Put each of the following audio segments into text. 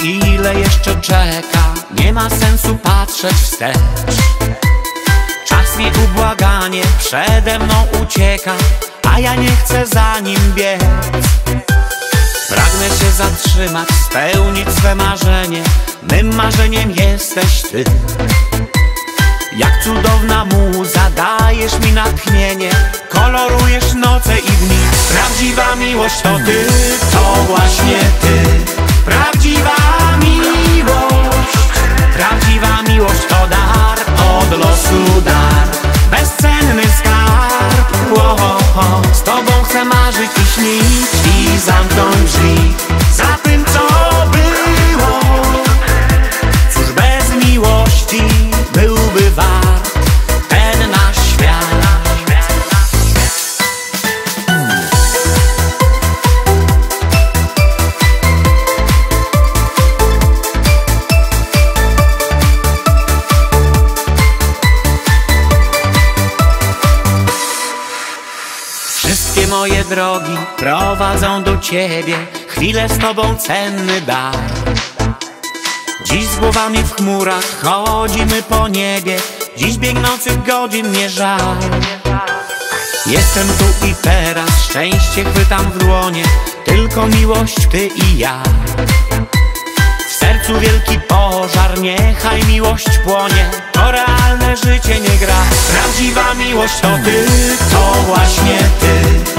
Ile jeszcze czeka. Nie ma sensu patrzeć wstecz. Czas nieubłaganie przede mną ucieka A ja nie chcę za nim biec. Pragnę się zatrzymać, spełnić swe marzenie. Mym marzeniem jesteś ty. Jak cudowna muza, dajesz mi natchnienie. Kolorujesz noce i dni. Prawdziwa miłość to Wszystkie moje drogi prowadzą do Ciebie. Chwilę z Tobą cenny dar. Dziś z głowami w chmurach chodzimy po niebie. Dziś biegnących godzin nie żal. Jestem tu i teraz, szczęście chwytam w dłonie. Tylko miłość Ty i ja sercu wielki pożar, niechaj miłość płonie To realne życie nie gra. Prawdziwa miłość to Ty, to właśnie Ty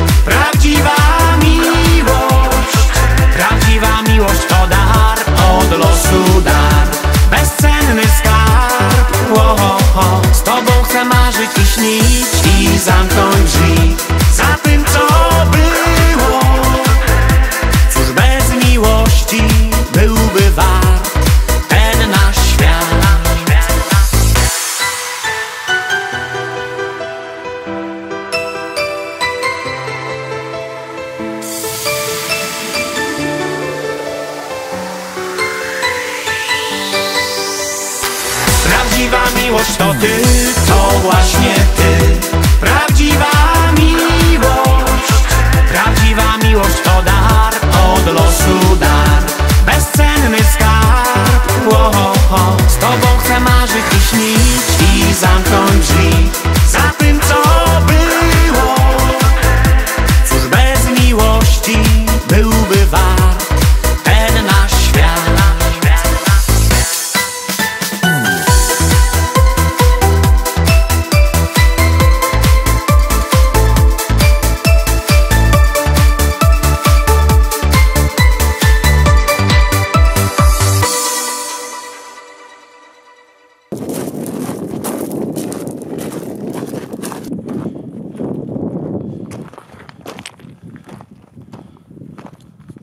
Prawdziwa miłość to ty, to właśnie ty. Prawdziwa miłość. Prawdziwa miłość to dar, od losu dar. Bezcenny skarb, Wo -ho. Z tobą chcę marzyć i śnić i zamknąć drzwi. Za tym co było. Cóż bez miłości byłby war